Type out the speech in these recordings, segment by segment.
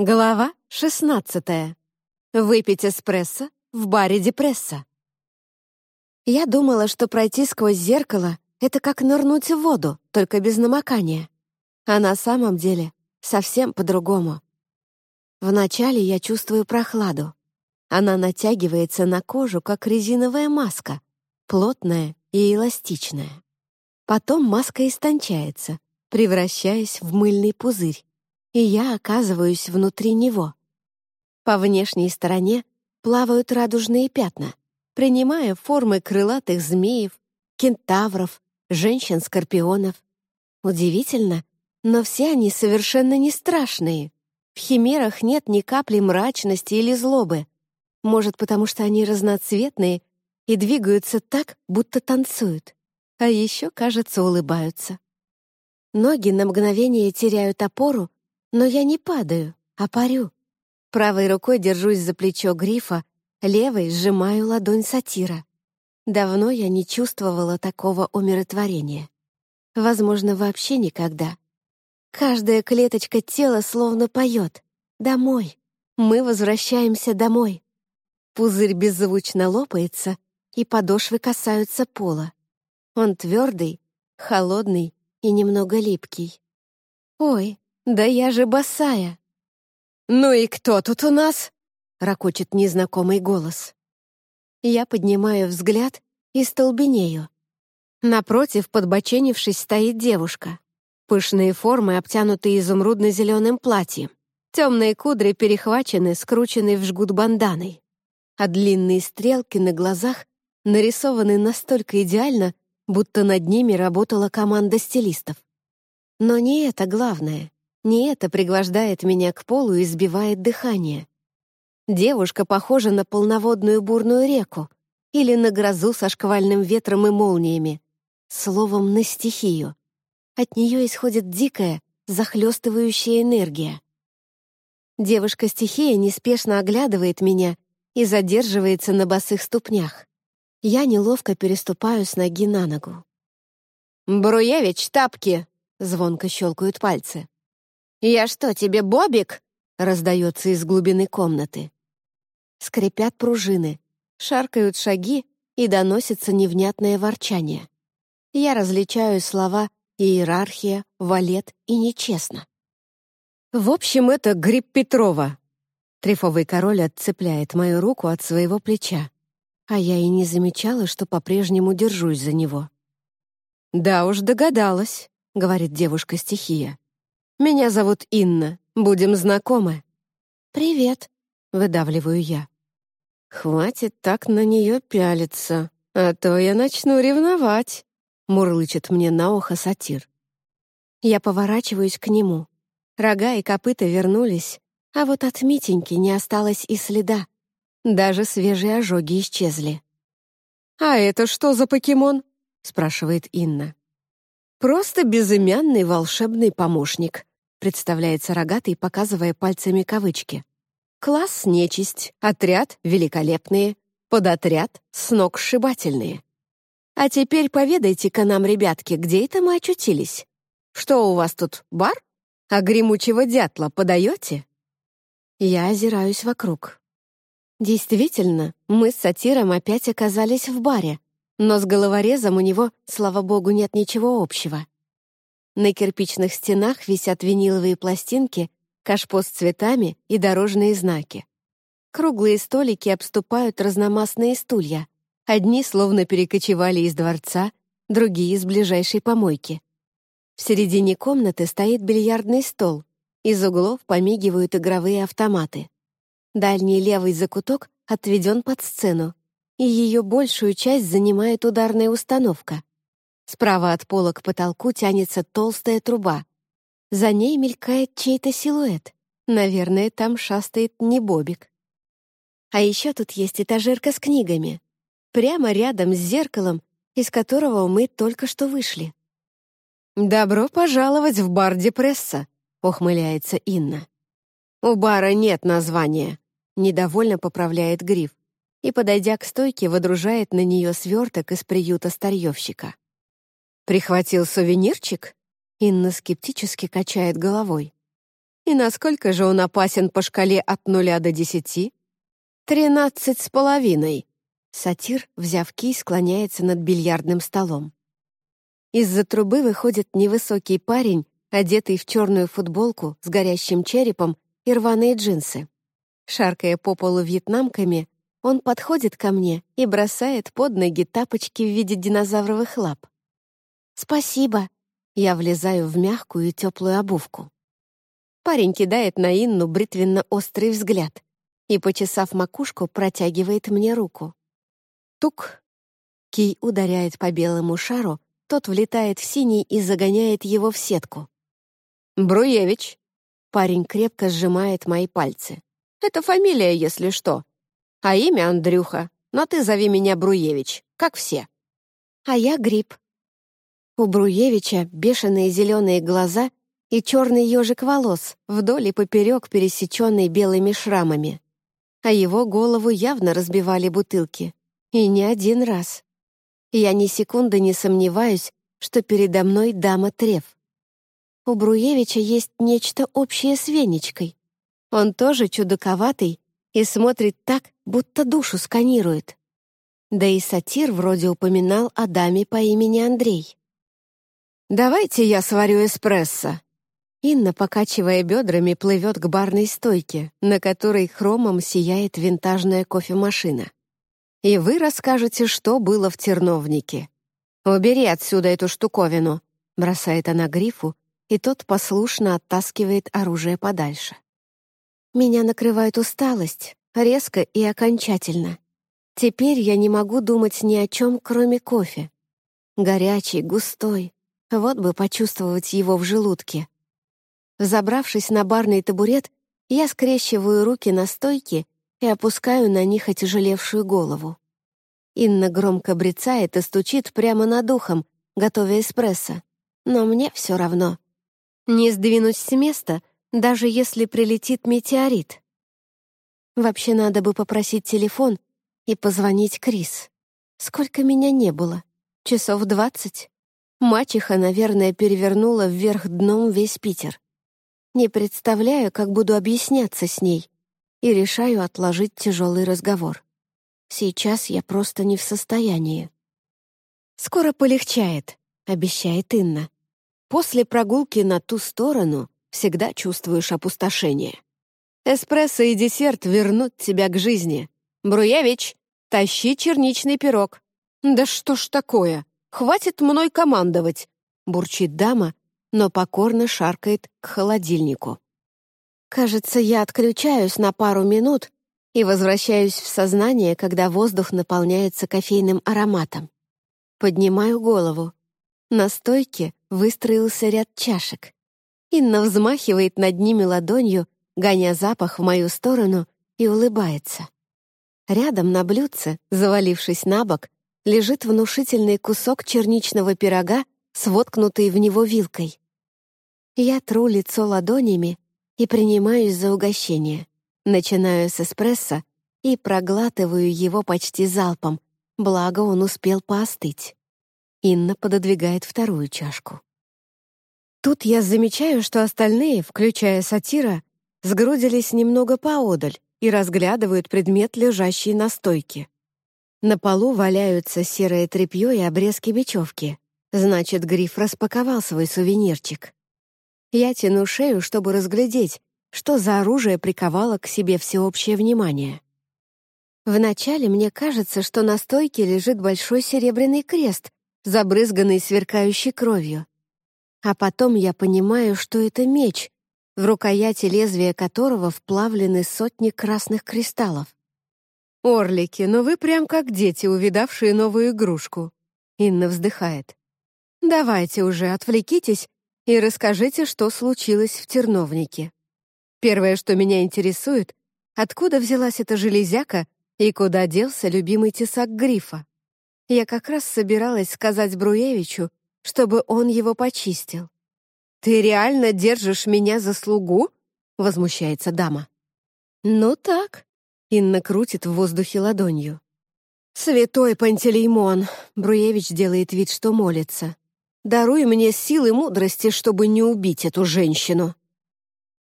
Глава 16. Выпить эспрессо в баре Депресса. Я думала, что пройти сквозь зеркало — это как нырнуть в воду, только без намокания. А на самом деле совсем по-другому. Вначале я чувствую прохладу. Она натягивается на кожу, как резиновая маска, плотная и эластичная. Потом маска истончается, превращаясь в мыльный пузырь и я оказываюсь внутри него. По внешней стороне плавают радужные пятна, принимая формы крылатых змеев, кентавров, женщин-скорпионов. Удивительно, но все они совершенно не страшные. В химерах нет ни капли мрачности или злобы. Может, потому что они разноцветные и двигаются так, будто танцуют. А еще, кажется, улыбаются. Ноги на мгновение теряют опору, но я не падаю, а парю. Правой рукой держусь за плечо грифа, левой сжимаю ладонь сатира. Давно я не чувствовала такого умиротворения. Возможно, вообще никогда. Каждая клеточка тела словно поет. «Домой! Мы возвращаемся домой!» Пузырь беззвучно лопается, и подошвы касаются пола. Он твердый, холодный и немного липкий. «Ой, да я же босая!» «Ну и кто тут у нас?» — ракочет незнакомый голос. Я поднимаю взгляд и столбенею. Напротив, подбоченившись, стоит девушка. Пышные формы, обтянутые изумрудно-зеленым платьем. Темные кудри перехвачены, скручены в жгут банданой. А длинные стрелки на глазах нарисованы настолько идеально, будто над ними работала команда стилистов. Но не это главное. Не это пригвождает меня к полу и сбивает дыхание. Девушка похожа на полноводную бурную реку или на грозу со шквальным ветром и молниями. Словом, на стихию. От нее исходит дикая, захлестывающая энергия. Девушка-стихия неспешно оглядывает меня и задерживается на босых ступнях. Я неловко переступаю с ноги на ногу. «Бруевич, тапки!» — звонко щелкают пальцы. «Я что, тебе Бобик?» — раздается из глубины комнаты. Скрипят пружины, шаркают шаги и доносится невнятное ворчание. Я различаю слова «иерархия», «валет» и «нечестно». «В общем, это гриб Петрова». Трефовый король отцепляет мою руку от своего плеча, а я и не замечала, что по-прежнему держусь за него. «Да уж догадалась», — говорит девушка-стихия. Меня зовут Инна. Будем знакомы». «Привет», — выдавливаю я. «Хватит так на нее пялиться, а то я начну ревновать», — мурлычет мне на ухо сатир. Я поворачиваюсь к нему. Рога и копыта вернулись, а вот от Митеньки не осталось и следа. Даже свежие ожоги исчезли. «А это что за покемон?» — спрашивает Инна. «Просто безымянный волшебный помощник», представляется рогатый, показывая пальцами кавычки. Класс — нечисть, отряд — великолепные, подотряд — сногсшибательные. А теперь поведайте-ка нам, ребятки, где это мы очутились? Что у вас тут, бар? А гремучего дятла подаете? Я озираюсь вокруг. Действительно, мы с сатиром опять оказались в баре, но с головорезом у него, слава богу, нет ничего общего. На кирпичных стенах висят виниловые пластинки, кашпо с цветами и дорожные знаки. Круглые столики обступают разномастные стулья. Одни словно перекочевали из дворца, другие — из ближайшей помойки. В середине комнаты стоит бильярдный стол. Из углов помигивают игровые автоматы. Дальний левый закуток отведен под сцену, и ее большую часть занимает ударная установка. Справа от пола к потолку тянется толстая труба. За ней мелькает чей-то силуэт. Наверное, там шастает не Бобик. А еще тут есть этажерка с книгами. Прямо рядом с зеркалом, из которого мы только что вышли. «Добро пожаловать в бар Депресса», — ухмыляется Инна. «У бара нет названия», — недовольно поправляет Гриф и, подойдя к стойке, водружает на нее сверток из приюта старьевщика. «Прихватил сувенирчик?» Инна скептически качает головой. И насколько же он опасен по шкале от нуля до десяти? Тринадцать с половиной. Сатир, взяв кий, склоняется над бильярдным столом. Из-за трубы выходит невысокий парень, одетый в черную футболку с горящим черепом и рваные джинсы. Шаркая по полу вьетнамками, он подходит ко мне и бросает под ноги тапочки в виде динозавровых лап. «Спасибо!» Я влезаю в мягкую и теплую обувку. Парень кидает на Инну бритвенно-острый взгляд и, почесав макушку, протягивает мне руку. Тук! Кий ударяет по белому шару, тот влетает в синий и загоняет его в сетку. «Бруевич!» Парень крепко сжимает мои пальцы. «Это фамилия, если что. А имя Андрюха, но ты зови меня Бруевич, как все». «А я Гриб». У Бруевича бешеные зеленые глаза и черный ежик волос, вдоль и поперек пересеченный белыми шрамами. А его голову явно разбивали бутылки. И не один раз. Я ни секунды не сомневаюсь, что передо мной дама Треф. У Бруевича есть нечто общее с Венечкой. Он тоже чудаковатый и смотрит так, будто душу сканирует. Да и сатир вроде упоминал о даме по имени Андрей. «Давайте я сварю эспрессо», Инна, покачивая бедрами, плывет к барной стойке, на которой хромом сияет винтажная кофемашина. И вы расскажете, что было в терновнике. «Убери отсюда эту штуковину», — бросает она грифу, и тот послушно оттаскивает оружие подальше. Меня накрывает усталость, резко и окончательно. Теперь я не могу думать ни о чем, кроме кофе. Горячий, густой. Вот бы почувствовать его в желудке. Забравшись на барный табурет, я скрещиваю руки на стойке и опускаю на них отяжелевшую голову. Инна громко брецает и стучит прямо над ухом, готовя эспрессо. Но мне все равно. Не сдвинусь с места, даже если прилетит метеорит. Вообще надо бы попросить телефон и позвонить Крис. Сколько меня не было? Часов двадцать? Мачеха, наверное, перевернула вверх дном весь Питер. Не представляю, как буду объясняться с ней, и решаю отложить тяжелый разговор. Сейчас я просто не в состоянии. «Скоро полегчает», — обещает Инна. «После прогулки на ту сторону всегда чувствуешь опустошение. Эспрессо и десерт вернут тебя к жизни. Бруевич, тащи черничный пирог». «Да что ж такое? Хватит мной командовать», — бурчит дама, но покорно шаркает к холодильнику. Кажется, я отключаюсь на пару минут и возвращаюсь в сознание, когда воздух наполняется кофейным ароматом. Поднимаю голову. На стойке выстроился ряд чашек. Инна взмахивает над ними ладонью, гоня запах в мою сторону, и улыбается. Рядом на блюдце, завалившись на бок, лежит внушительный кусок черничного пирога с воткнутой в него вилкой. Я тру лицо ладонями и принимаюсь за угощение. Начинаю с эспрессо и проглатываю его почти залпом, благо он успел поостыть. Инна пододвигает вторую чашку. Тут я замечаю, что остальные, включая сатира, сгрудились немного поодаль и разглядывают предмет, лежащий на стойке. На полу валяются серое тряпье и обрезки бечевки. Значит, Гриф распаковал свой сувенирчик. Я тяну шею, чтобы разглядеть, что за оружие приковало к себе всеобщее внимание. Вначале мне кажется, что на стойке лежит большой серебряный крест, забрызганный сверкающей кровью. А потом я понимаю, что это меч, в рукояти лезвия которого вплавлены сотни красных кристаллов. «Орлики, ну вы прям как дети, увидавшие новую игрушку», — Инна вздыхает. Давайте уже отвлекитесь и расскажите, что случилось в терновнике. Первое, что меня интересует, откуда взялась эта железяка и куда делся любимый тесак грифа. Я как раз собиралась сказать Бруевичу, чтобы он его почистил. «Ты реально держишь меня за слугу?» — возмущается дама. «Ну так», — Инна крутит в воздухе ладонью. «Святой Пантелеймон!» — Бруевич делает вид, что молится. Даруй мне силы мудрости, чтобы не убить эту женщину».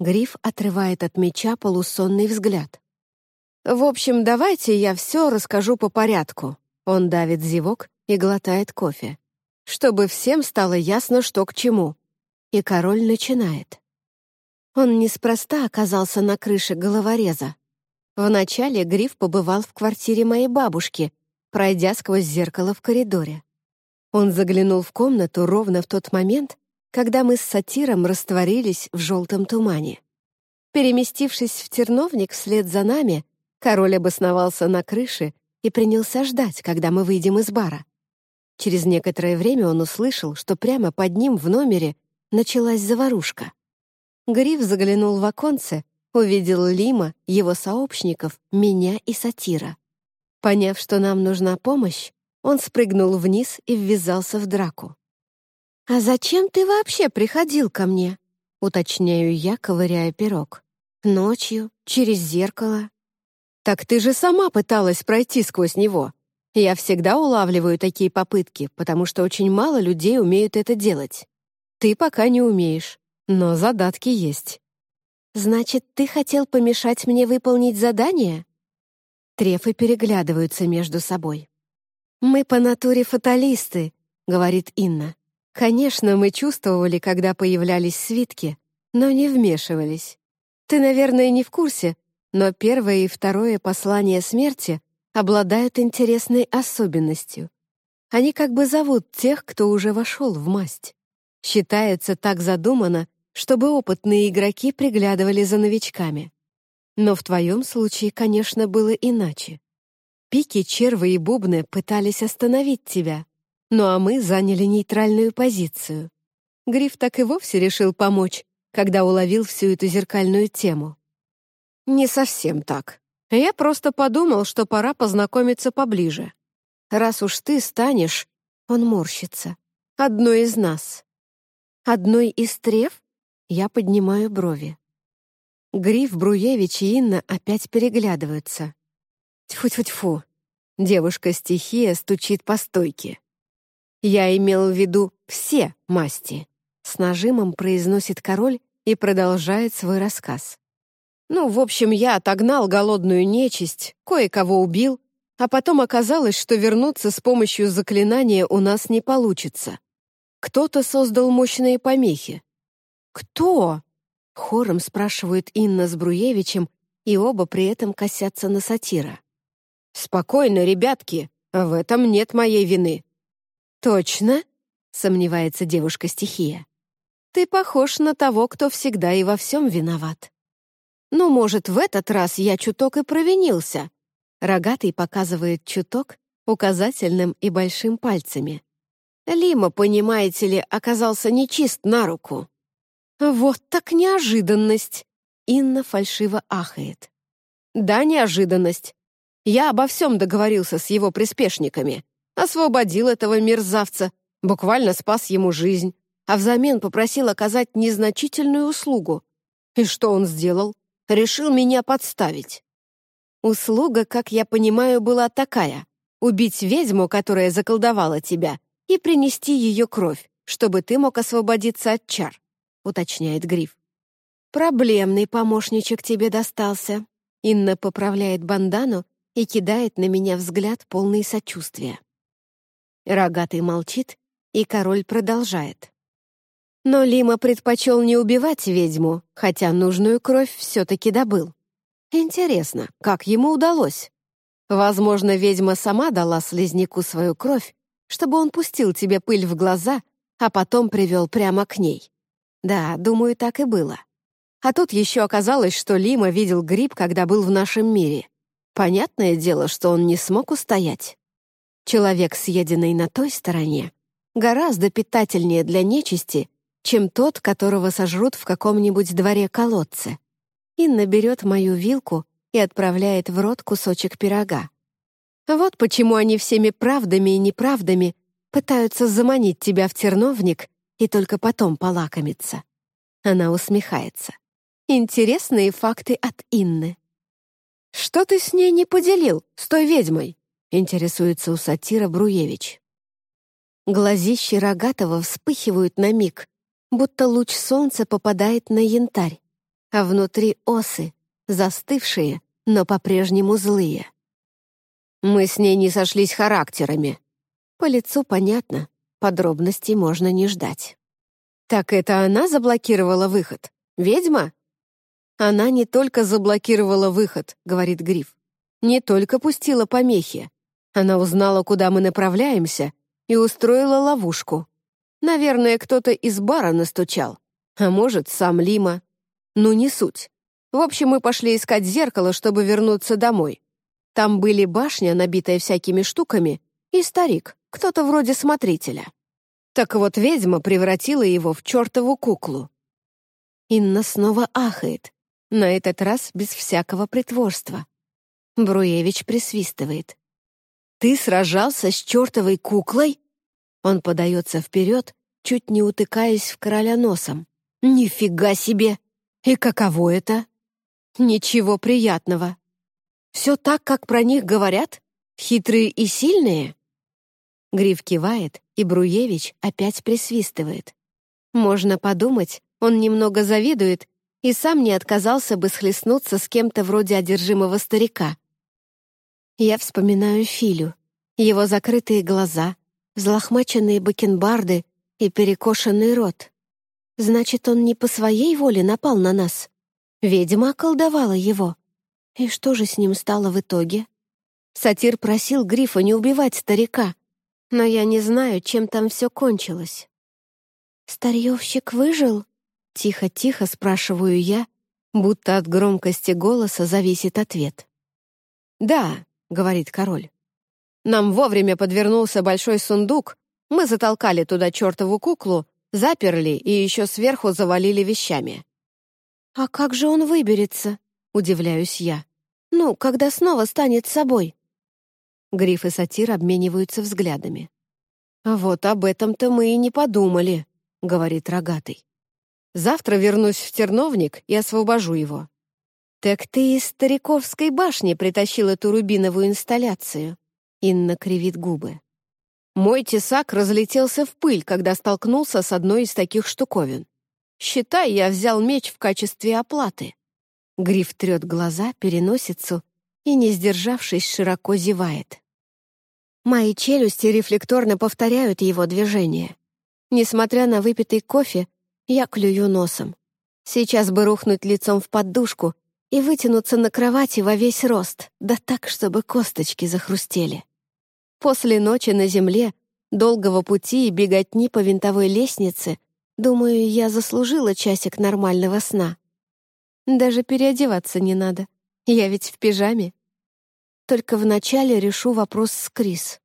Гриф отрывает от меча полусонный взгляд. «В общем, давайте я все расскажу по порядку». Он давит зевок и глотает кофе. Чтобы всем стало ясно, что к чему. И король начинает. Он неспроста оказался на крыше головореза. Вначале Гриф побывал в квартире моей бабушки, пройдя сквозь зеркало в коридоре. Он заглянул в комнату ровно в тот момент, когда мы с сатиром растворились в желтом тумане. Переместившись в терновник вслед за нами, король обосновался на крыше и принялся ждать, когда мы выйдем из бара. Через некоторое время он услышал, что прямо под ним в номере началась заварушка. Гриф заглянул в оконце увидел Лима, его сообщников, меня и сатира. Поняв, что нам нужна помощь, он спрыгнул вниз и ввязался в драку. «А зачем ты вообще приходил ко мне?» — уточняю я, ковыряя пирог. «Ночью, через зеркало». «Так ты же сама пыталась пройти сквозь него. Я всегда улавливаю такие попытки, потому что очень мало людей умеют это делать. Ты пока не умеешь, но задатки есть». «Значит, ты хотел помешать мне выполнить задание?» Трефы переглядываются между собой. «Мы по натуре фаталисты», — говорит Инна. «Конечно, мы чувствовали, когда появлялись свитки, но не вмешивались. Ты, наверное, не в курсе, но первое и второе послание смерти обладают интересной особенностью. Они как бы зовут тех, кто уже вошел в масть. Считается так задумано, чтобы опытные игроки приглядывали за новичками. Но в твоем случае, конечно, было иначе. Пики, червы и бубны пытались остановить тебя, ну а мы заняли нейтральную позицию. Гриф так и вовсе решил помочь, когда уловил всю эту зеркальную тему. «Не совсем так. Я просто подумал, что пора познакомиться поближе. Раз уж ты станешь...» Он морщится. «Одной из нас». «Одной из трев?» Я поднимаю брови. Гриф, Бруевич и Инна опять переглядываются. Тьфу-тьфу-тьфу. Девушка-стихия стучит по стойке. «Я имел в виду все масти», — с нажимом произносит король и продолжает свой рассказ. «Ну, в общем, я отогнал голодную нечисть, кое-кого убил, а потом оказалось, что вернуться с помощью заклинания у нас не получится. Кто-то создал мощные помехи, «Кто?» — хором спрашивают Инна с Бруевичем, и оба при этом косятся на сатира. «Спокойно, ребятки, в этом нет моей вины». «Точно?» — сомневается девушка-стихия. «Ты похож на того, кто всегда и во всем виноват». «Ну, может, в этот раз я чуток и провинился?» Рогатый показывает чуток указательным и большим пальцами. Лима, понимаете ли, оказался нечист на руку. «Вот так неожиданность!» Инна фальшиво ахает. «Да, неожиданность. Я обо всем договорился с его приспешниками. Освободил этого мерзавца, буквально спас ему жизнь, а взамен попросил оказать незначительную услугу. И что он сделал? Решил меня подставить. Услуга, как я понимаю, была такая — убить ведьму, которая заколдовала тебя, и принести ее кровь, чтобы ты мог освободиться от чар уточняет Гриф. «Проблемный помощничек тебе достался». Инна поправляет бандану и кидает на меня взгляд полный сочувствия. Рогатый молчит, и король продолжает. Но Лима предпочел не убивать ведьму, хотя нужную кровь все-таки добыл. Интересно, как ему удалось? Возможно, ведьма сама дала слизняку свою кровь, чтобы он пустил тебе пыль в глаза, а потом привел прямо к ней. Да, думаю, так и было. А тут еще оказалось, что Лима видел гриб, когда был в нашем мире. Понятное дело, что он не смог устоять. Человек, съеденный на той стороне, гораздо питательнее для нечисти, чем тот, которого сожрут в каком-нибудь дворе-колодце. Инна берет мою вилку и отправляет в рот кусочек пирога. Вот почему они всеми правдами и неправдами пытаются заманить тебя в терновник и только потом полакомиться. Она усмехается. Интересные факты от Инны. «Что ты с ней не поделил, с той ведьмой?» интересуется у сатира Бруевич. Глазищи Рогатого вспыхивают на миг, будто луч солнца попадает на янтарь. а внутри осы, застывшие, но по-прежнему злые. Мы с ней не сошлись характерами. По лицу понятно, подробностей можно не ждать. Так это она заблокировала выход? Ведьма? Она не только заблокировала выход, говорит Гриф. Не только пустила помехи. Она узнала, куда мы направляемся, и устроила ловушку. Наверное, кто-то из бара настучал. А может, сам Лима. Ну, не суть. В общем, мы пошли искать зеркало, чтобы вернуться домой. Там были башня, набитая всякими штуками, и старик, кто-то вроде смотрителя. Так вот, ведьма превратила его в чертову куклу. Инна снова ахает, на этот раз без всякого притворства. Бруевич присвистывает. «Ты сражался с чертовой куклой?» Он подается вперед, чуть не утыкаясь в короля носом. «Нифига себе! И каково это?» «Ничего приятного. Все так, как про них говорят? Хитрые и сильные?» Гриф кивает, и Бруевич опять присвистывает. Можно подумать, он немного завидует и сам не отказался бы схлестнуться с кем-то вроде одержимого старика. Я вспоминаю Филю, его закрытые глаза, взлохмаченные бакенбарды и перекошенный рот. Значит, он не по своей воле напал на нас. Ведьма околдовала его. И что же с ним стало в итоге? Сатир просил Грифа не убивать старика, но я не знаю, чем там все кончилось. «Старьевщик выжил?» Тихо-тихо спрашиваю я, будто от громкости голоса зависит ответ. «Да», — говорит король. «Нам вовремя подвернулся большой сундук, мы затолкали туда чертову куклу, заперли и еще сверху завалили вещами». «А как же он выберется?» — удивляюсь я. «Ну, когда снова станет собой?» Гриф и сатир обмениваются взглядами. «А вот об этом-то мы и не подумали», — говорит рогатый. «Завтра вернусь в терновник и освобожу его». «Так ты из Стариковской башни притащил эту рубиновую инсталляцию?» Инна кривит губы. Мой тесак разлетелся в пыль, когда столкнулся с одной из таких штуковин. Считай, я взял меч в качестве оплаты. Гриф трет глаза, переносицу и, не сдержавшись, широко зевает. Мои челюсти рефлекторно повторяют его движение. Несмотря на выпитый кофе, я клюю носом. Сейчас бы рухнуть лицом в подушку и вытянуться на кровати во весь рост, да так, чтобы косточки захрустели. После ночи на земле, долгого пути и беготни по винтовой лестнице Думаю, я заслужила часик нормального сна. Даже переодеваться не надо. Я ведь в пижаме. Только вначале решу вопрос с Крис.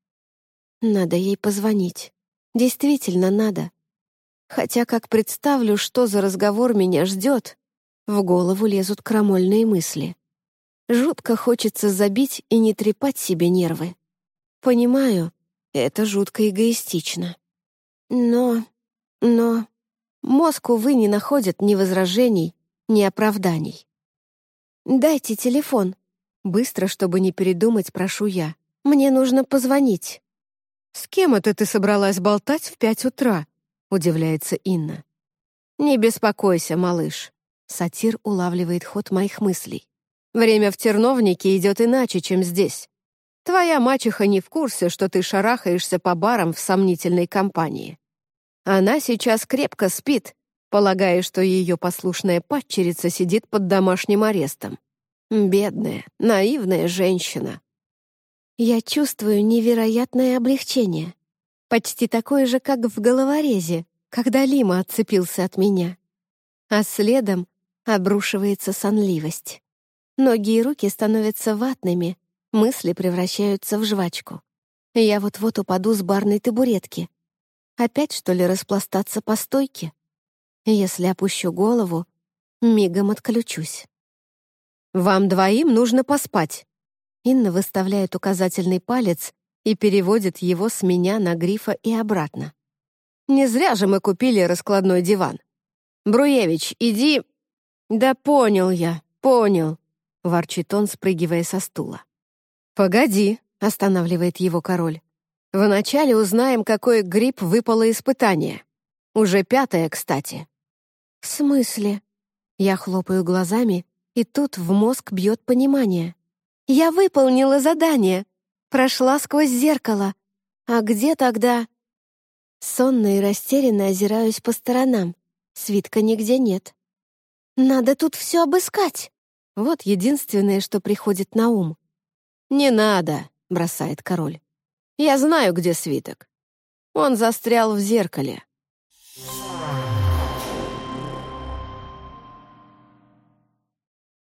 Надо ей позвонить. Действительно надо. Хотя, как представлю, что за разговор меня ждет, в голову лезут крамольные мысли. Жутко хочется забить и не трепать себе нервы. Понимаю, это жутко эгоистично. Но... но... Мозг, увы, не находит ни возражений, ни оправданий. «Дайте телефон». Быстро, чтобы не передумать, прошу я. «Мне нужно позвонить». «С кем это ты собралась болтать в пять утра?» — удивляется Инна. «Не беспокойся, малыш». Сатир улавливает ход моих мыслей. «Время в терновнике идет иначе, чем здесь. Твоя мачеха не в курсе, что ты шарахаешься по барам в сомнительной компании. Она сейчас крепко спит, полагая, что ее послушная падчерица сидит под домашним арестом. Бедная, наивная женщина. Я чувствую невероятное облегчение. Почти такое же, как в головорезе, когда Лима отцепился от меня. А следом обрушивается сонливость. Ноги и руки становятся ватными, мысли превращаются в жвачку. Я вот-вот упаду с барной табуретки. Опять, что ли, распластаться по стойке? Если опущу голову, мигом отключусь. «Вам двоим нужно поспать». Инна выставляет указательный палец и переводит его с меня на грифа и обратно. «Не зря же мы купили раскладной диван. Бруевич, иди...» «Да понял я, понял», — ворчит он, спрыгивая со стула. «Погоди», — останавливает его король. Вначале узнаем, какой гриб выпало испытание. Уже пятое, кстати». «В смысле?» Я хлопаю глазами, и тут в мозг бьет понимание. Я выполнила задание, прошла сквозь зеркало. А где тогда... Сонно и растерянно озираюсь по сторонам. Свитка нигде нет. Надо тут все обыскать. Вот единственное, что приходит на ум. «Не надо», — бросает король. «Я знаю, где свиток. Он застрял в зеркале».